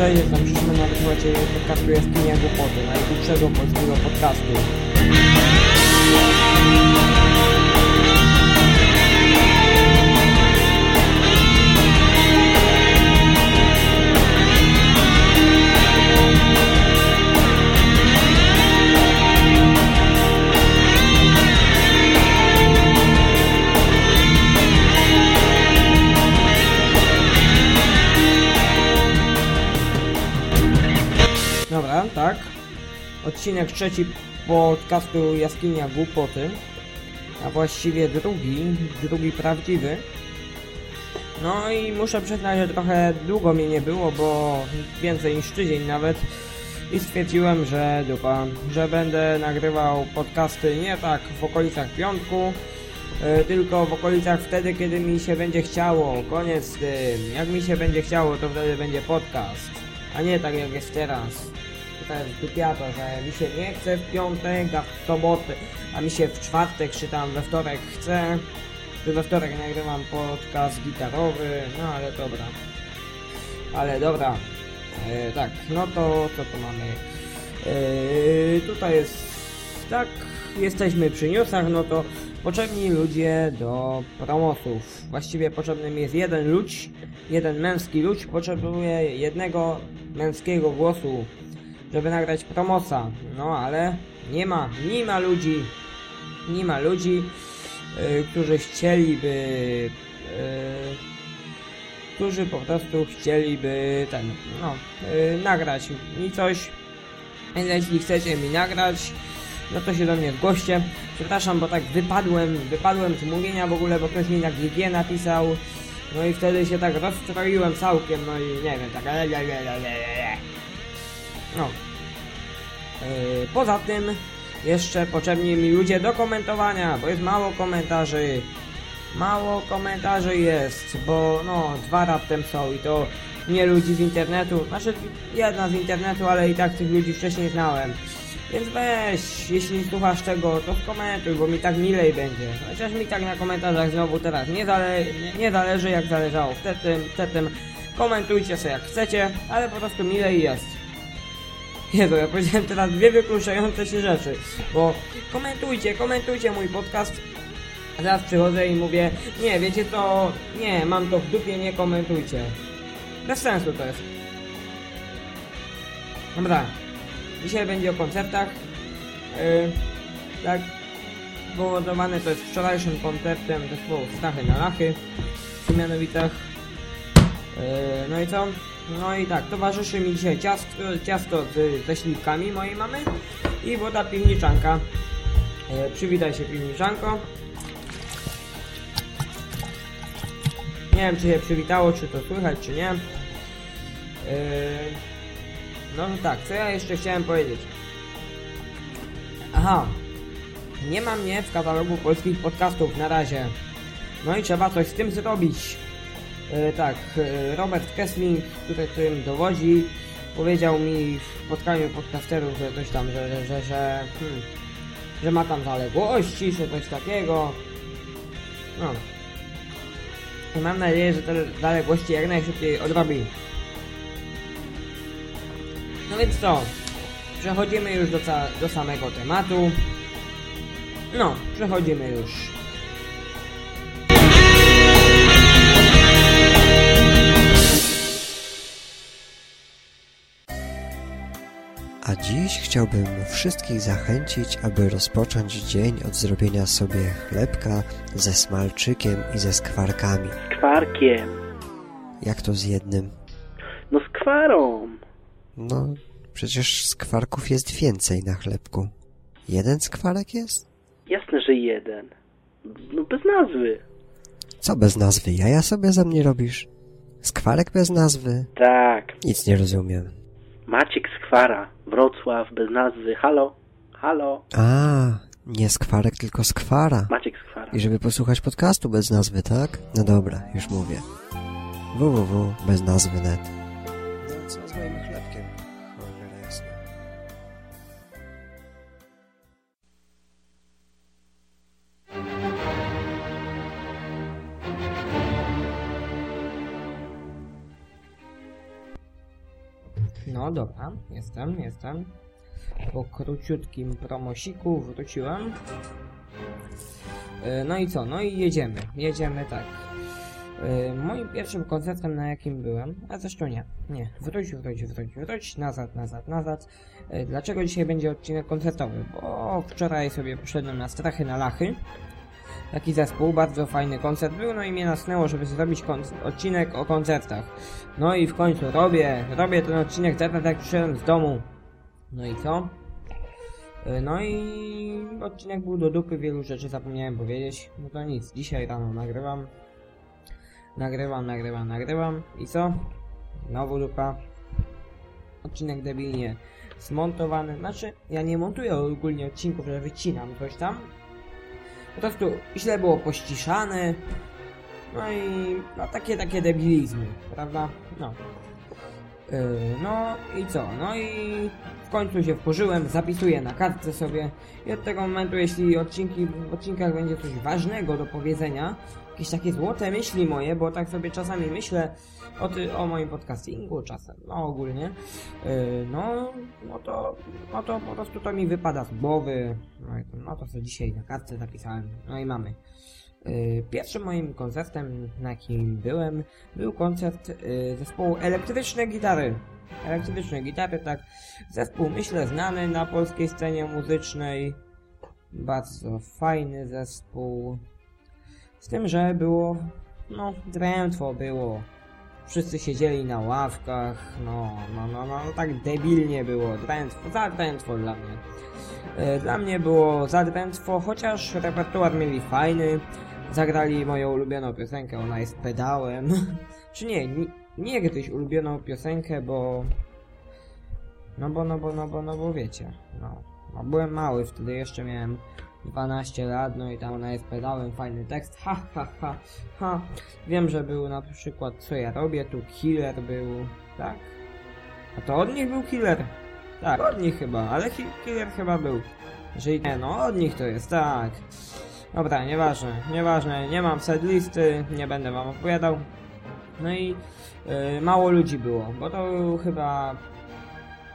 Cześć, jestem Krzysztof, na wysłuchacie podcastu Jaskinia Głupoty, najkrótszego polskiego podcastu. Odcinek trzeci podcastu Jaskinia Głupoty. A właściwie drugi, drugi prawdziwy. No i muszę przyznać, że trochę długo mnie nie było, bo więcej niż tydzień nawet. I stwierdziłem, że dupa, że będę nagrywał podcasty nie tak w okolicach piątku, e, tylko w okolicach wtedy, kiedy mi się będzie chciało. Koniec z tym. Jak mi się będzie chciało, to wtedy będzie podcast. A nie tak jak jest teraz. Jest dupiato, że mi się nie chce w piątek, a w sobotę, a mi się w czwartek czy tam we wtorek chce. Tu we wtorek nagrywam podcast gitarowy, no ale dobra. Ale dobra. E, tak, no to co tu mamy? E, tutaj jest tak, jesteśmy przy newsach, no to potrzebni ludzie do promosów. Właściwie potrzebnym jest jeden ludź, jeden męski ludź potrzebuje jednego męskiego głosu, żeby nagrać promosa. No ale nie ma, nie ma ludzi, nie ma ludzi, y, którzy chcieliby, y, którzy po prostu chcieliby ten, no, y, nagrać mi coś. Więc jeśli chcecie mi nagrać, no to się do mnie zgłoście. Przepraszam, bo tak wypadłem, wypadłem z mówienia w ogóle, bo ktoś mi na GG napisał. No i wtedy się tak rozstroiłem całkiem, no i nie wiem, tak No. Yy, poza tym jeszcze potrzebni mi ludzie do komentowania, bo jest mało komentarzy. Mało komentarzy jest, bo no dwa raptem są i to nie ludzi z internetu, znaczy jedna z internetu, ale i tak tych ludzi wcześniej znałem. Więc weź, jeśli słuchasz tego, to skomentuj, bo mi tak milej będzie. Chociaż mi tak na komentarzach znowu teraz nie, zale nie, zależy jak zależało wtedy, wtedy komentujcie sobie jak chcecie, ale po prostu milej jest. Jezu, ja powiedziałem teraz dwie wykluczające się rzeczy, bo komentujcie, komentujcie mój podcast. Zaraz przychodzę i mówię, nie, wiecie co, nie, mam to w dupie, nie komentujcie. Bez sensu to jest. Dobra, dzisiaj będzie o koncertach. Yy, tak, powodowane to jest wczorajszym koncertem zespołu Stachy na Lachy w Siemianowicach. Yy, no i co? No i tak, towarzyszy mi dzisiaj ciasto, ciasto z, ze śliwkami mojej mamy i woda piwniczanka. E, przywitaj się piwniczanko. Nie wiem czy się przywitało, czy to słychać, czy nie. E, no tak, co ja jeszcze chciałem powiedzieć? Aha, nie ma mnie w katalogu polskich podcastów na razie. No i trzeba coś z tym zrobić. E, tak, e, Robert Kessling, tutaj którym dowodzi, powiedział mi w spotkaniu podcasterów, że coś tam, że, że, że, że, hmm, że ma tam zaległości, czy coś takiego. No. I mam nadzieję, że te zaległości jak najszybciej odrobi. No więc co? Przechodzimy już do, do samego tematu. No, przechodzimy już. A dziś chciałbym wszystkich zachęcić, aby rozpocząć dzień od zrobienia sobie chlebka ze smalczykiem i ze skwarkami. Skwarkiem. Jak to z jednym? No z kwarą. No, przecież skwarków jest więcej na chlebku. Jeden skwarek jest? Jasne, że jeden. No bez nazwy. Co bez nazwy? Jaja sobie ze mnie robisz? Skwarek bez nazwy? Tak. Nic nie rozumiem. Maciek Skwara. Wrocław bez nazwy. Halo? Halo? A, nie skwarek, tylko skwara. Maciek Skwara. I żeby posłuchać podcastu bez nazwy, tak? No dobra, już mówię. www No dobra, jestem, jestem. Po króciutkim promosiku wróciłem. E, No i co? No i jedziemy. Jedziemy tak. E, Moim pierwszym koncertem, na jakim byłem, a zresztą nie, nie, wróć, wróć, wróć, wróć, nazad, nazad, nazad. E, Dlaczego dzisiaj będzie odcinek koncertowy? Bo wczoraj sobie poszedłem na strachy na lachy. Taki zespół, bardzo fajny koncert był, no i mnie nasnęło, żeby zrobić odcinek o koncertach. No i w końcu robię, robię ten odcinek teraz jak przyszedłem z domu. No i co? E, No i odcinek był do dupy, wielu rzeczy zapomniałem powiedzieć. No to nic, dzisiaj rano nagrywam. Nagrywam, nagrywam, nagrywam. I co? Znowu dupa. Odcinek debilnie zmontowany. Znaczy, ja nie montuję ogólnie odcinków, że wycinam coś tam. Po prostu źle było pościszane. No i no takie, takie debilizmy, prawda? No. Yy, no i co? No i w końcu się wkurzyłem, zapisuję na kartce sobie i od tego momentu, jeśli odcinki, w odcinkach będzie coś ważnego do powiedzenia, jakieś takie złote myśli moje, bo tak sobie czasami myślę o, ty, o moim podcastingu czasem, no ogólnie, yy, no, no to, no to po prostu to mi wypada z głowy, no, i to, no to co dzisiaj na kartce zapisałem, no i mamy. Yy, Pierwszym moim koncertem, na jakim byłem, był koncert yy, zespołu Elektryczne Gitary. Elektryczne Gitary, tak. Zespół, myślę, znany na polskiej scenie muzycznej. Bardzo fajny zespół. Z tym, że było, no, drętwo było. Wszyscy siedzieli na ławkach, no, no, no, no, no tak debilnie było, drętwo, za drętwo dla mnie. E, Dla mnie było za drętwo, chociaż repertuar mieli fajny. Zagrali moją ulubioną piosenkę, ona jest pedałem. Czy nie, nie, nie kiedyś ulubioną piosenkę, bo... No bo, no bo, no bo, no bo wiecie, no. no byłem mały wtedy, jeszcze miałem 12 lat, no i tam ona jest pedałem, fajny tekst, ha, ha, ha, ha. Wiem, że był na przykład Co ja robię, tu Killer był, tak? A to od nich był Killer. Tak, od nich chyba, ale Ki- Killer chyba był. Jeżeli nie, no od nich to jest, tak. Dobra, nieważne, nieważne, nie mam listy, nie będę wam opowiadał. No i y, mało ludzi było, bo to był chyba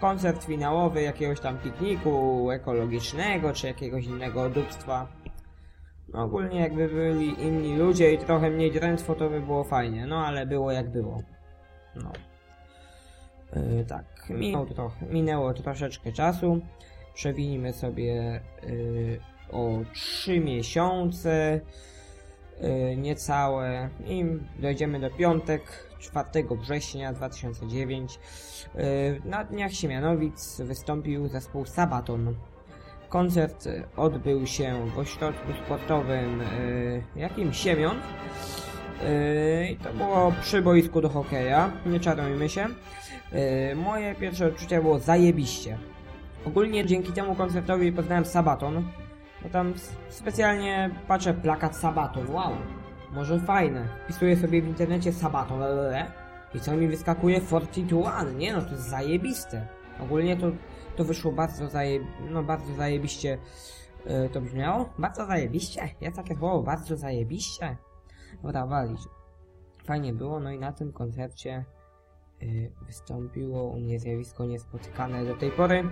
koncert finałowy jakiegoś tam pikniku ekologicznego, czy jakiegoś innego dupstwa. No ogólnie jakby byli inni ludzie i trochę mniej drętwo, to by było fajnie, no ale było jak było. No. Yy, tak, minął trochę, minęło troszeczkę czasu. Przewinimy sobie yy, o 3 miesiące, yy, niecałe, i dojdziemy do piątek, 4 września 2009. Yy, na Dniach Siemianowic wystąpił zespół Sabaton. Koncert y, odbył się w ośrodku sportowym yy, jakim Siemion. Yy, I to było przy boisku do hokeja, nie czarujmy się. Moje pierwsze odczucie było zajebiście. Ogólnie dzięki temu koncertowi poznałem Sabaton. Bo tam s- specjalnie patrzę plakat Sabaton, wow. Może fajne. Wpisuję sobie w internecie Sabaton, lelele. I co mi wyskakuje? 42 Nie no, to jest zajebiste. Ogólnie to, to wyszło bardzo zaje... no bardzo zajebiście yy, to brzmiało. Bardzo zajebiście? Jest takie słowo, bardzo zajebiście? Dobra, walić. Fajnie było, no i na tym koncercie y, wystąpiło u mnie zjawisko niespotykane do tej pory,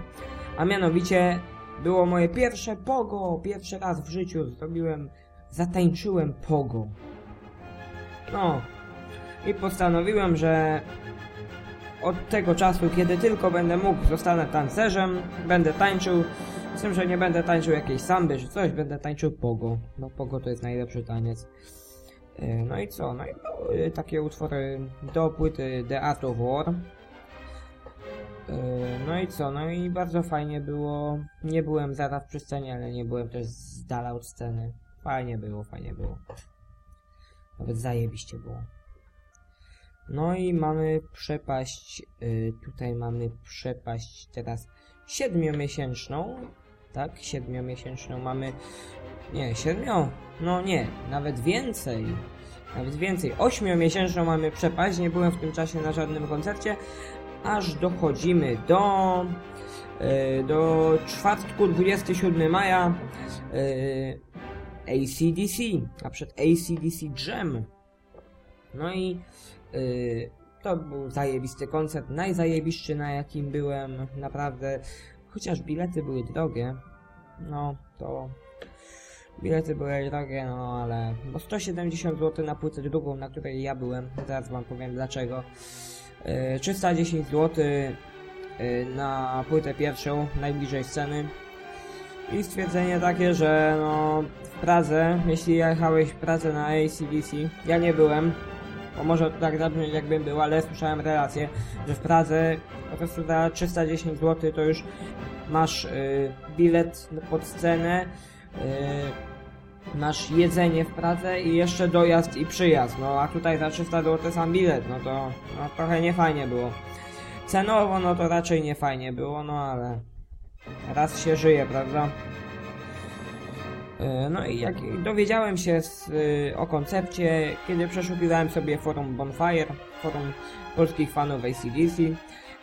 a mianowicie było moje pierwsze pogo, pierwszy raz w życiu zrobiłem, zatańczyłem pogo. No, i postanowiłem, że od tego czasu, kiedy tylko będę mógł, zostanę tancerzem, będę tańczył, z tym, że nie będę tańczył jakiejś samby czy coś, będę tańczył pogo, no pogo to jest najlepszy taniec. E, No i co? No i były takie utwory do płyty The Art of War. E, No i co? No i bardzo fajnie było. Nie byłem zaraz przy scenie, ale nie byłem też z dala od sceny. Fajnie było, fajnie było. Nawet zajebiście było. No i mamy przepaść, y, tutaj mamy przepaść teraz siedmiomiesięczną, tak? Siedmiomiesięczną mamy, nie, siedmiu, no nie, nawet więcej, nawet więcej, ośmiomiesięczną mamy przepaść, nie byłem w tym czasie na żadnym koncercie, aż dochodzimy do, y, do czwartku 27 maja, y, ACDC, a przed ACDC Jam. No i yy, to był zajebisty koncert, najzajebiszczy na jakim byłem, naprawdę. Chociaż bilety były drogie, no to bilety były drogie, no ale bo 170 zł na płytę drugą, na której ja byłem, teraz wam powiem dlaczego. Yy, 310 zł na płytę pierwszą, najbliżej sceny. I stwierdzenie takie, że no w Pradze, jeśli jechałeś w Pradze na ACDC, ja nie byłem, bo może to tak zabrzmieć jakbym był, ale słyszałem relację, że w Pradze po prostu za 310 zł to już masz y, bilet pod scenę, y, masz jedzenie w Pradze i jeszcze dojazd i przyjazd, no a tutaj za 300 zł sam bilet, no to no, trochę niefajnie było. Cenowo no to raczej nie fajnie było, no ale raz się żyje, prawda? E, No i jak dowiedziałem się z, y, o koncepcie, kiedy przeszukiwałem sobie forum Bonfire, forum polskich fanów ACDC,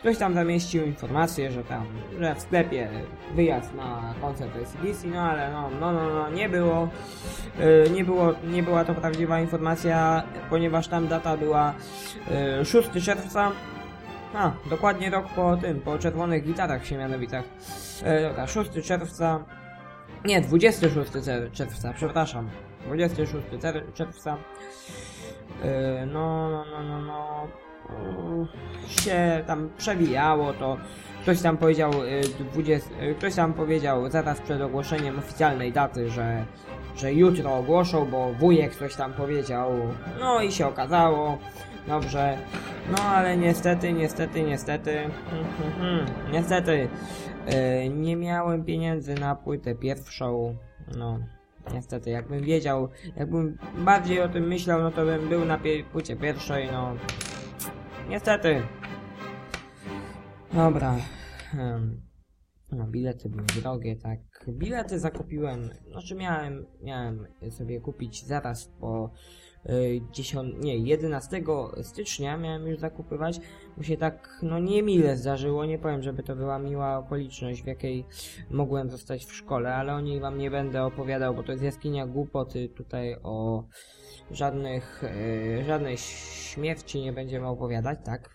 ktoś tam zamieścił informację, że tam, że w sklepie wyjazd na koncert ACDC, no ale no, no, no, no nie było, y, nie było, nie była to prawdziwa informacja, ponieważ tam data była y, 6 czerwca, a, dokładnie rok po tym, po czerwonych gitarach się mianowitach. E, dobra, 6 czerwca. Nie, 26 cer- czerwca, przepraszam. 26 cer- czerwca. E, no, no, no, no, no. Się tam przewijało to. Ktoś tam powiedział, e, 20, e, ktoś tam powiedział zaraz przed ogłoszeniem oficjalnej daty, że, że jutro ogłoszą, bo wujek coś tam powiedział. No i się okazało. Dobrze. No ale niestety, niestety, niestety. niestety. e, nie miałem pieniędzy na płytę pierwszą. No. Niestety, jakbym wiedział, jakbym bardziej o tym myślał, no to bym był na płycie pierwszej, no. Niestety. Dobra. em, No, bilety były drogie, tak. Bilety zakupiłem, znaczy miałem, miałem sobie kupić zaraz po 10, nie, 11 stycznia miałem już zakupywać, bo się tak, no niemile zdarzyło, nie powiem, żeby to była miła okoliczność, w jakiej mogłem zostać w szkole, ale o niej wam nie będę opowiadał, bo to jest jaskinia głupoty, tutaj o żadnych, y, żadnej śmierci nie będziemy opowiadać, tak?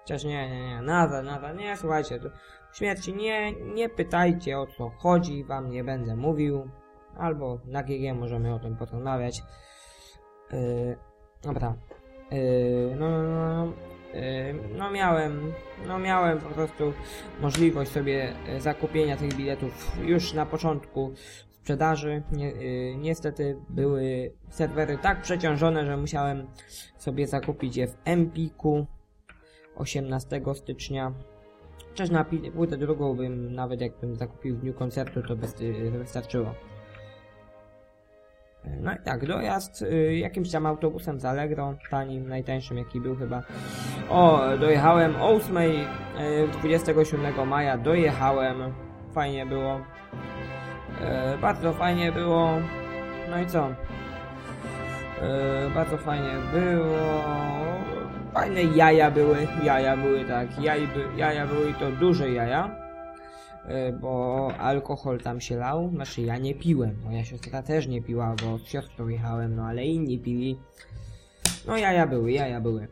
Chociaż nie, nie, nie, nada, nada, nie, słuchajcie, tu śmierci nie, nie pytajcie o co chodzi, wam nie będę mówił, albo na GG możemy o tym porozmawiać. Yy, dobra. Yy, no, no, no, no, yy, no miałem, no miałem po prostu możliwość sobie e, zakupienia tych biletów już na początku sprzedaży. Yy, niestety były serwery tak przeciążone, że musiałem sobie zakupić je w Empiku 18 stycznia. Chociaż na płytę drugą bym, nawet jakbym zakupił w dniu koncertu, to by wystarczyło. No i tak, dojazd y, jakimś tam autobusem z Allegro, tanim, najtańszym jaki był chyba. O, dojechałem o 8, y, 27 maja dojechałem, fajnie było. Y, bardzo fajnie było. No i co? Y, bardzo fajnie było. Fajne jaja były, jaja były tak, jaj jaja były i to duże jaja. Y, bo alkohol tam się lał, znaczy ja nie piłem, moja siostra też nie piła, bo z siostrą jechałem, no ale inni pili. No jaja były, jaja były.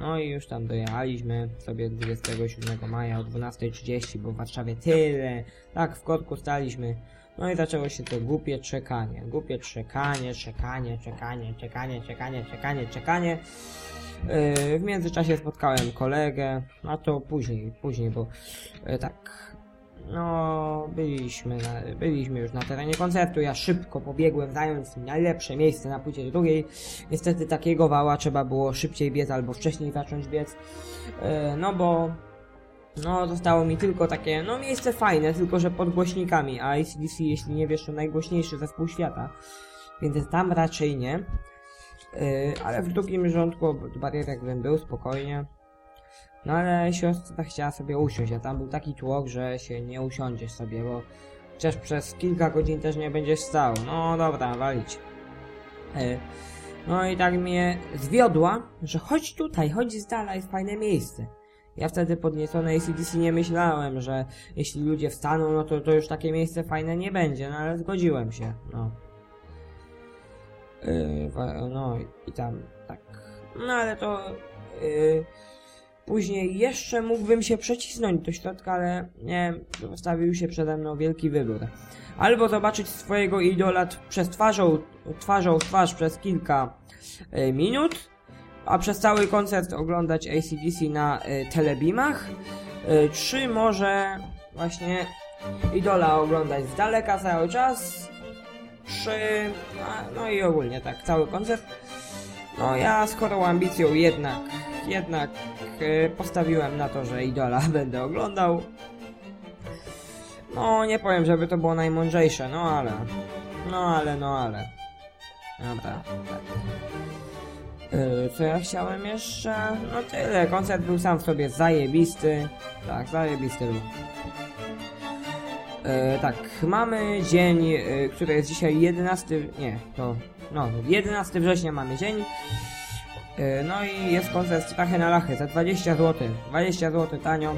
No i już tam dojechaliśmy sobie 27 maja o 12.30, bo w Warszawie tyle, tak w korku staliśmy. No i zaczęło się to głupie czekanie, głupie czekanie, czekanie, czekanie, czekanie, czekanie, czekanie, czekanie. Yy, w międzyczasie spotkałem kolegę, a to później, później, bo yy, tak, no byliśmy, na, byliśmy już na terenie koncertu, ja szybko pobiegłem zająć najlepsze miejsce na płycie drugiej. Niestety takiego wała trzeba było szybciej biec albo wcześniej zacząć biec, yy, no bo no zostało mi tylko takie, no miejsce fajne, tylko że pod głośnikami, a ACDC jeśli nie wiesz to najgłośniejszy zespół świata, więc tam raczej nie. Yy, ale w drugim rządku obok barierek bym był spokojnie. No ale siostra chciała sobie usiąść, a tam był taki tłok, że się nie usiądziesz sobie, bo chociaż przez kilka godzin też nie będziesz stał. No dobra, walić. Yy, no i tak mnie zwiodła, że chodź tutaj, chodź z dala, jest fajne miejsce. Ja wtedy podniecony ACDC nie myślałem, że jeśli ludzie wstaną, no to, to już takie miejsce fajne nie będzie, no ale zgodziłem się, no. Yy, no i tam tak. No ale to yy, później jeszcze mógłbym się przecisnąć do środka, ale nie, postawił się przede mną wielki wybór. Albo zobaczyć swojego idola przez twarzą, twarzą twarz przez kilka y, minut, a przez cały koncert oglądać ACDC na telebimach, czy może właśnie idola oglądać z daleka cały czas, czy a, no i ogólnie tak, cały koncert. No ja z chorą ambicją jednak, jednak y, postawiłem na to, że idola będę oglądał. No nie powiem, żeby to było najmądrzejsze, no ale, no ale, no ale. Dobra, tak. Yy, co ja chciałem jeszcze? No tyle, koncert był sam w sobie zajebisty. Tak, zajebisty był. Yy, tak, mamy dzień, yy, który jest dzisiaj 11, nie, to, no, 11 września mamy dzień. Yy, no i jest koncert Strachy na Lachy za 20 zł. 20 zł tanio.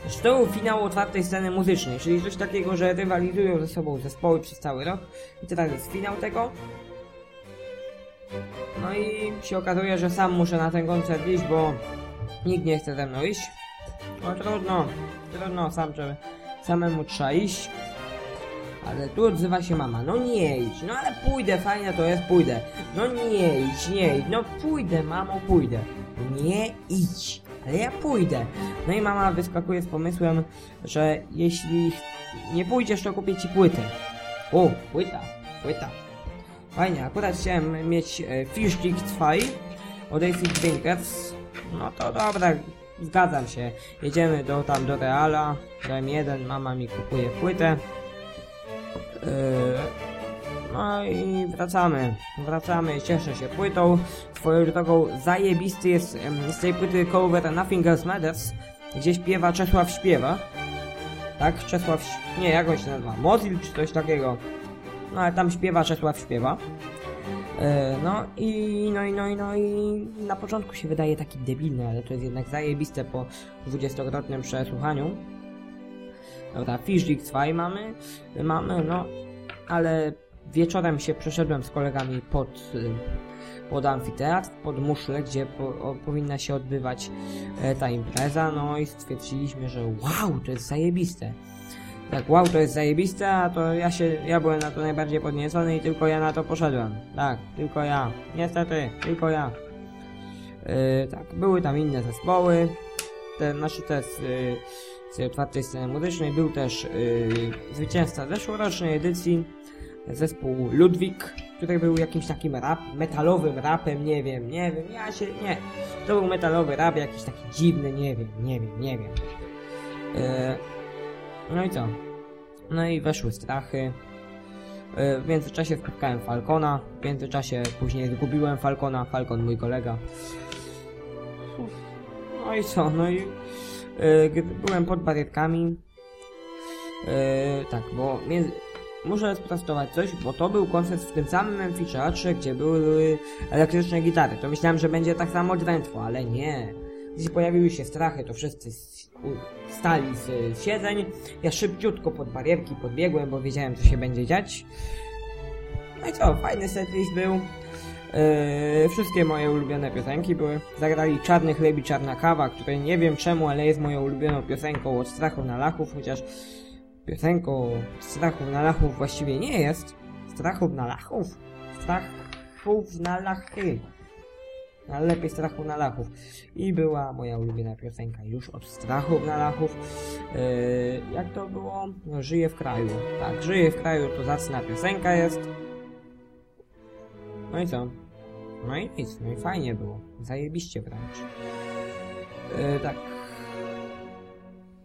Znaczy, To był finał otwartej sceny muzycznej, czyli coś takiego, że rywalizują ze sobą zespoły przez cały rok. I teraz jest finał tego. No i się okazuje, że sam muszę na ten koncert iść, bo nikt nie chce ze mną iść. No trudno, trudno, sam trzeba, samemu trzeba iść. Ale tu odzywa się mama, no nie idź, no ale pójdę, fajne to jest, pójdę. No nie idź, nie idź, no pójdę, mamo, pójdę. Nie idź, ale ja pójdę. No i mama wyskakuje z pomysłem, że jeśli nie pójdziesz, to kupię ci płytę. O, płyta, płyta. Fajnie, akurat chciałem mieć e, Fish Stick 2 od Drinkers. No to dobra, zgadzam się. Jedziemy do tam do Reala, do M1, mama mi kupuje płytę. Yy, no i wracamy. Wracamy, cieszę się płytą. Swoją drogą zajebisty jest z tej płyty cover Nothing Else Matters, gdzie śpiewa Czesław Śpiewa. Tak? Czesław... Nie, jak on się nazywa? Mozil czy coś takiego. No ale tam śpiewa Czesław śpiewa. E, No i, no i, no i, no i na początku się wydaje taki debilny, ale to jest jednak zajebiste po 20-krotnym przesłuchaniu. Dobra, Fishdik 2 mamy, mamy, no, ale wieczorem się przeszedłem z kolegami pod, y, pod amfiteatr, pod muszlę, gdzie po, o, powinna się odbywać e, ta impreza, no i stwierdziliśmy, że wow, to jest zajebiste. Tak, wow, to jest zajebiste, a to ja się, ja byłem na to najbardziej podniecony i tylko ja na to poszedłem. Tak, tylko ja. Niestety, tylko ja. Yy, tak, były tam inne zespoły, te, znaczy te z, yy, z tej otwartej sceny muzycznej. Był też yy, zwycięzca zeszłorocznej edycji, zespół Ludwik, który był jakimś takim rap, metalowym rapem, nie wiem, nie wiem, ja się, nie. To był metalowy rap, jakiś taki dziwny, nie wiem, nie wiem, nie wiem. Yy, no i co? No i weszły strachy. Yy, W międzyczasie spotkałem Falcona. W międzyczasie później zgubiłem Falcona. Falcon mój kolega. No i co? No i yy, gdy byłem pod barierkami. Yy, tak, bo między... muszę sprostować coś, bo to był koncert w tym samym amfiteatrze, gdzie były elektryczne gitary. To myślałem, że będzie tak samo drętwo, ale nie. Gdzie pojawiły się strachy, to wszyscy stali z siedzeń. Ja szybciutko pod barierki podbiegłem, bo wiedziałem, co się będzie dziać. No i co, fajny setlist był. Yy, wszystkie moje ulubione piosenki były. Zagrali Czarny chleb i Czarna kawa, które nie wiem czemu, ale jest moją ulubioną piosenką od strachu na lachów, chociaż piosenką od strachów na lachów właściwie nie jest. Strachów na lachów? Strachów na lachy. Ale lepiej strachów na lachów. I była moja ulubiona piosenka już od strachów na lachów. Yy, jak to było? No, żyję w kraju. Tak, żyję w kraju to zacna piosenka jest. No i co? No i nic, no i fajnie było. Zajebiście wręcz. Yy, tak.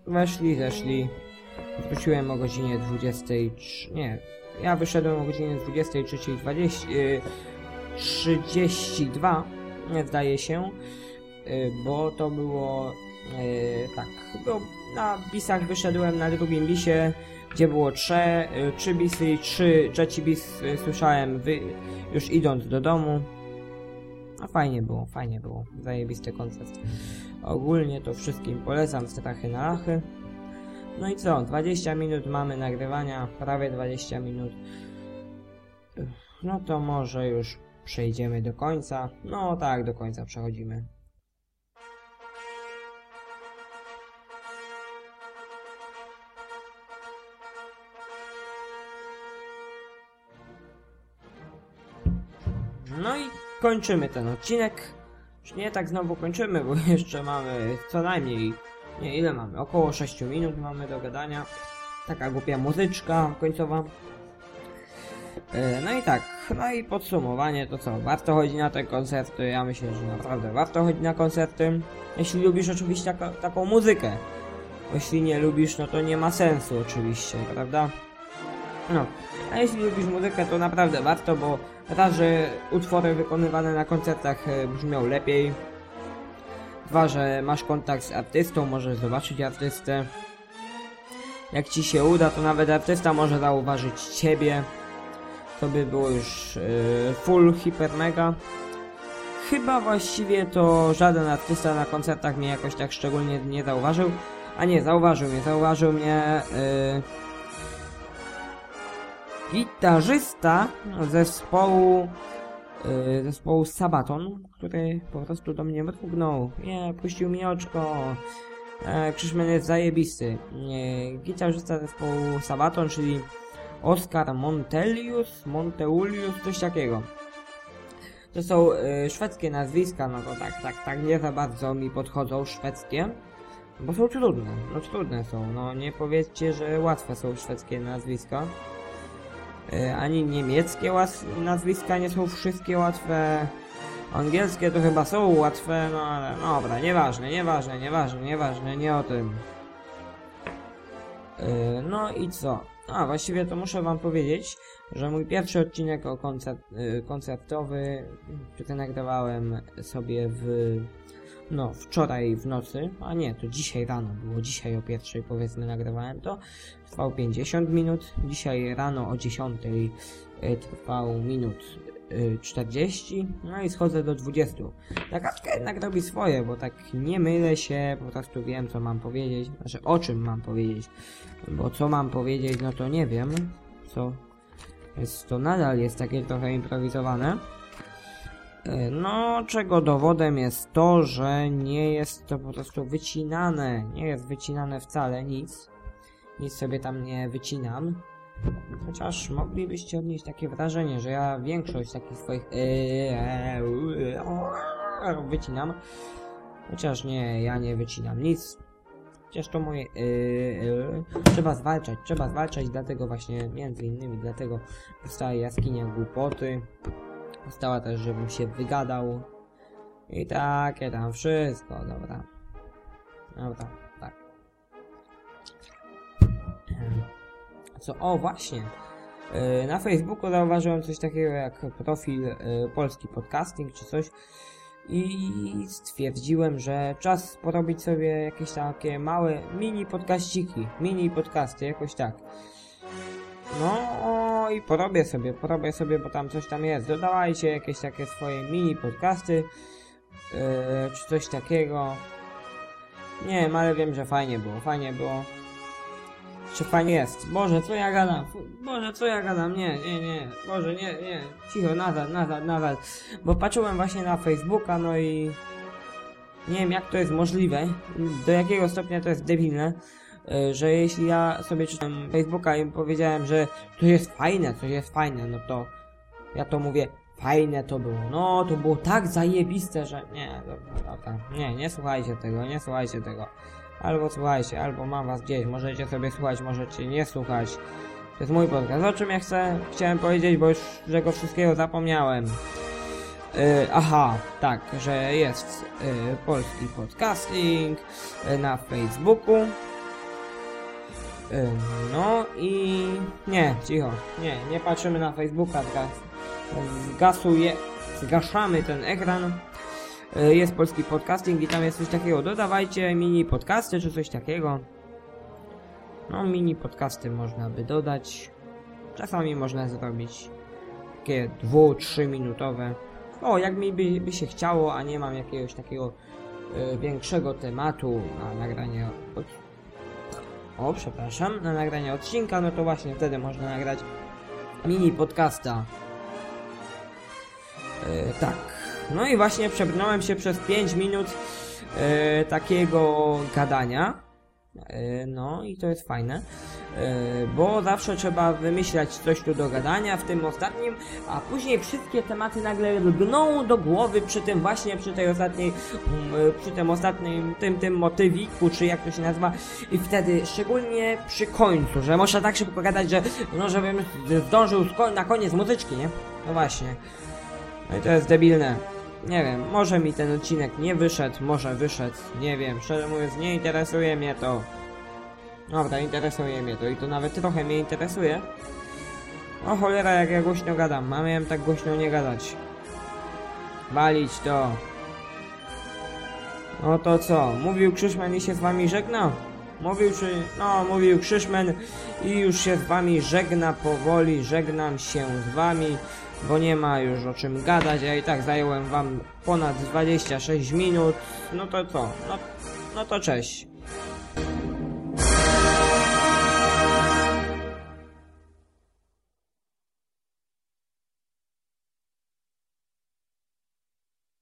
Weszli, zeszli. Wróciłem o godzinie 23. Nie, ja wyszedłem o godzinie 23.20. Yy, 32, nie zdaje się, yy, bo to było yy, tak, było, na bisach wyszedłem na drugim bisie, gdzie było trze, yy, trzy bisy i trzy, trzeci bis słyszałem wy, już idąc do domu. No fajnie było, fajnie było, zajebisty koncert. Ogólnie to wszystkim polecam strachy na lachy. No i co, 20 minut mamy nagrywania, prawie 20 minut. No to może już Przejdziemy do końca. No tak, do końca przechodzimy. No i kończymy ten odcinek. Nie tak znowu kończymy, bo jeszcze mamy co najmniej, nie ile mamy, około 6 minut mamy do gadania. Taka głupia muzyczka końcowa. E, No i tak, no i podsumowanie to co, warto chodzić na te koncerty, ja myślę, że naprawdę warto chodzić na koncerty, jeśli lubisz oczywiście taka, taką muzykę. Jeśli nie lubisz, no to nie ma sensu oczywiście, prawda? No, a jeśli lubisz muzykę, to naprawdę warto, bo raz, że utwory wykonywane na koncertach e, brzmią lepiej, dwa, że masz kontakt z artystą, możesz zobaczyć artystę. Jak ci się uda, to nawet artysta może zauważyć ciebie. To by było już e, full hiper mega. Chyba właściwie to żaden artysta na koncertach mnie jakoś tak szczególnie nie zauważył. A nie, zauważył mnie, zauważył mnie yy, gitarzysta zespołu yy, zespołu Sabaton, który po prostu do mnie mrugnął. Nie, puścił mi oczko. E, Krzyszman jest zajebisty. E, gitarzysta zespołu Sabaton, czyli Oskar Montelius, Monteulius, coś takiego. To są e, szwedzkie nazwiska, no to tak, tak, tak nie za bardzo mi podchodzą szwedzkie. Bo są trudne, no trudne są, no nie powiedzcie, że łatwe są szwedzkie nazwiska. E, ani niemieckie nazwiska nie są wszystkie łatwe. Angielskie to chyba są łatwe, no ale dobra, nieważne, nieważne, nieważne, nieważne, nie o tym. E, no i co? A, właściwie to muszę wam powiedzieć, że mój pierwszy odcinek o koncert, y, koncertowy, sobie w no, wczoraj w nocy, a nie, to dzisiaj rano było, dzisiaj o pierwszej powiedzmy nagrywałem to, trwał 50 minut, dzisiaj rano o 10 y, trwał minut 40, no i schodzę do 20. Ta gadka jednak robi swoje, bo tak nie mylę się, po prostu wiem co mam powiedzieć, znaczy o czym mam powiedzieć, bo co mam powiedzieć, no to nie wiem, co jest, to nadal jest takie trochę improwizowane. E, No, czego dowodem jest to, że nie jest to po prostu wycinane. Nie jest wycinane wcale nic. Nic sobie tam nie wycinam. Chociaż moglibyście odnieść takie wrażenie, że ja większość takich swoich eee, wycinam. Chociaż nie, ja nie wycinam nic. Chociaż to moje trzeba zwalczać, trzeba zwalczać, dlatego właśnie, między innymi dlatego powstała jaskinia głupoty. Została też, żebym się wygadał. I takie tam wszystko, dobra. Dobra, Co, o właśnie. Yy, Na Facebooku zauważyłem coś takiego jak profil yy, Polski Podcasting czy coś i stwierdziłem, że czas porobić sobie jakieś takie małe mini podcaściki, mini podcasty, jakoś tak. No i porobię sobie, porobię sobie, bo tam coś tam jest. Dodawajcie jakieś takie swoje mini podcasty, yy, czy coś takiego. Nie wiem, ale wiem, że fajnie było, fajnie było. Czy fajnie jest? Boże, co ja gadam? Boże, co ja gadam? Nie, nie, nie. Boże, nie, nie. Cicho, nazad, nazad, nazad. Bo patrzyłem właśnie na Facebooka, no i... Nie wiem, jak to jest możliwe. Do jakiego stopnia to jest debilne. y, Że jeśli ja sobie czytam Facebooka i powiedziałem, że to jest fajne, to jest fajne, no to... Ja to mówię, fajne to było. No, to było tak zajebiste, że... Nie, dobra, dobra. Nie, nie słuchajcie tego, nie słuchajcie tego. Albo słuchajcie, albo mam was gdzieś, możecie sobie słuchać, możecie nie słuchać. To jest mój podcast. O czym ja chcę, chciałem powiedzieć, bo już tego wszystkiego zapomniałem. Yy, aha, tak, że jest yy, polski podcasting yy, na Facebooku. Yy, no i nie, cicho, nie, nie patrzymy na Facebooka, zgas, zgasuje, zgaszamy ten ekran. Y, jest polski podcasting i tam jest coś takiego. Dodawajcie mini podcasty czy coś takiego. No, mini podcasty można by dodać. Czasami można zrobić takie 2-3 minutowe. O, jak mi by, by się chciało, a nie mam jakiegoś takiego y, większego tematu na nagranie. Od... O, przepraszam, na nagranie odcinka, no to właśnie wtedy można nagrać mini podcasta. Y, tak. No i właśnie przebrnąłem się przez 5 minut e, takiego gadania. E, no i to jest fajne. bo zawsze trzeba wymyślać coś tu do gadania w tym ostatnim, a później wszystkie tematy nagle lgną do głowy przy tym właśnie, przy tej ostatniej, mm, e, przy tym ostatnim, tym, tym motywiku, czy jak to się nazywa, i wtedy, szczególnie przy końcu, że można tak szybko gadać, że, no, żebym zdążył na koniec muzyczki, nie? No właśnie. No i to jest debilne. Nie wiem, może mi ten odcinek nie wyszedł, może wyszedł, nie wiem, szczerze mówiąc nie interesuje mnie to. Dobra, interesuje mnie to i to nawet trochę mnie interesuje. O cholera, jak ja głośno gadam, a miałem tak głośno nie gadać. Walić to. No to co, mówił Krzyszman i się z wami żegna? Mówił czy... No, mówił Krzyszman i już się z wami żegna powoli, żegnam się z wami, bo nie ma już o czym gadać, ja i tak zająłem wam ponad 26 minut, no to co, no, no to cześć.